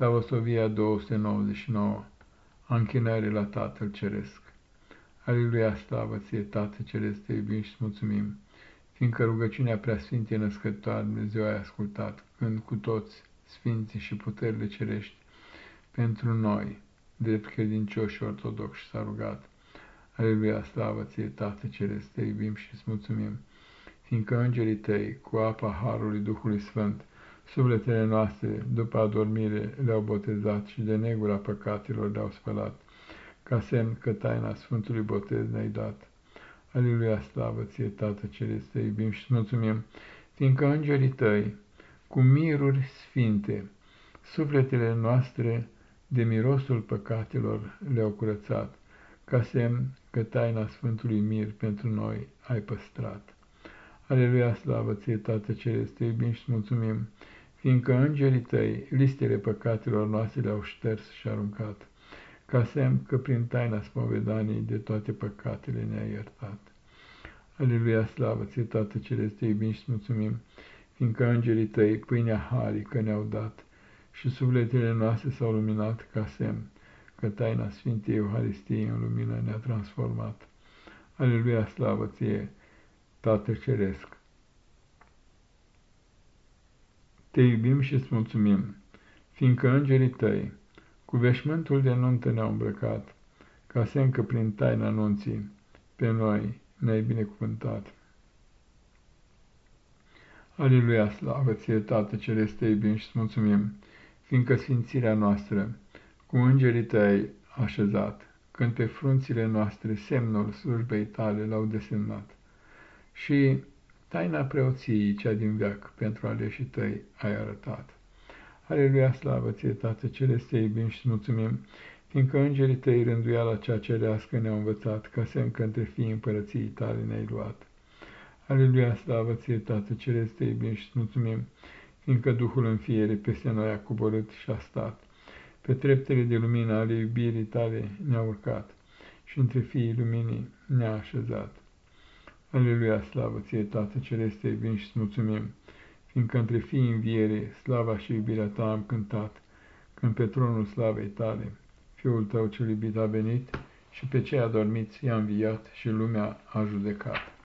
Slavosovia 299, închinare la Tatăl Ceresc. Aleluia, slavă ție, Tată Ceresc, te iubim și mulțumim, fiindcă rugăciunea preasfintei născătoare Dumnezeu ai ascultat, când cu toți sfinții și puterile cerești, pentru noi, drept credincioși și ortodoxi, s-a rugat. Aleluia, slavă ție, Tată Ceresc, te iubim și îți mulțumim, fiindcă îngerii tăi, cu apa Harului Duhului Sfânt, Sufletele noastre, după adormire, le-au botezat și de negura păcatelor le-au spălat, ca semn că taina Sfântului Botez ne-ai dat. Aleluia, slavă ție, Tată Ceresc, te iubim și mulțumim, fiindcă îngerii tăi, cu miruri sfinte, sufletele noastre de mirosul păcatelor le-au curățat, ca semn că taina Sfântului Mir pentru noi ai păstrat. Aleluia, slavă ție, Tată Ceresc, te iubim și mulțumim, fiindcă îngerii tăi listele păcatelor noastre le-au șters și aruncat, ca semn că prin taina spovedaniei de toate păcatele ne-ai iertat. Aleluia, slavă ție, Tată Ceresc, te iubim și mulțumim, fiindcă îngerii tăi pâinea harică ne-au dat și sufletele noastre s-au luminat ca semn că taina Sfintei Euharistiei în lumină ne-a transformat. Aleluia, slavă ție, Tată Ceresc! Te iubim și îți mulțumim, fiindcă îngerii tăi, cu veșmântul de nuntă ne-au îmbrăcat, ca semn că prin taina anunții pe noi ne-ai binecuvântat. Aleluia, slavă ție, Tată Celeste, te iubim și îți mulțumim, fiindcă sfințirea noastră cu îngerii tăi așezat, când pe frunțile noastre semnul slujbei tale l-au desemnat. Și Taina preoției, cea din veac, pentru aleșii tăi ai arătat. Aleluia, slavă ție, Tată Celeste, iubim și mulțumim, fiindcă îngerii tăi rânduiala cea cerească ne-au învățat, ca semn că între fii împărăției tale ne-ai luat. Aleluia, slavă ție, Tată Celeste, iubim și mulțumim, fiindcă Duhul în fiere peste noi a coborât și a stat. Pe treptele de lumină ale iubirii tale ne-a urcat și între fiii luminii ne-a așezat. Aleluia, slavă ție, Tată Celeste, vin și mulțumim, fiindcă între fii înviere, slava și iubirea ta am cântat, când pe tronul slavei tale, Fiul tău cel iubit a venit și pe cei adormiți i-a înviat și lumea a judecat.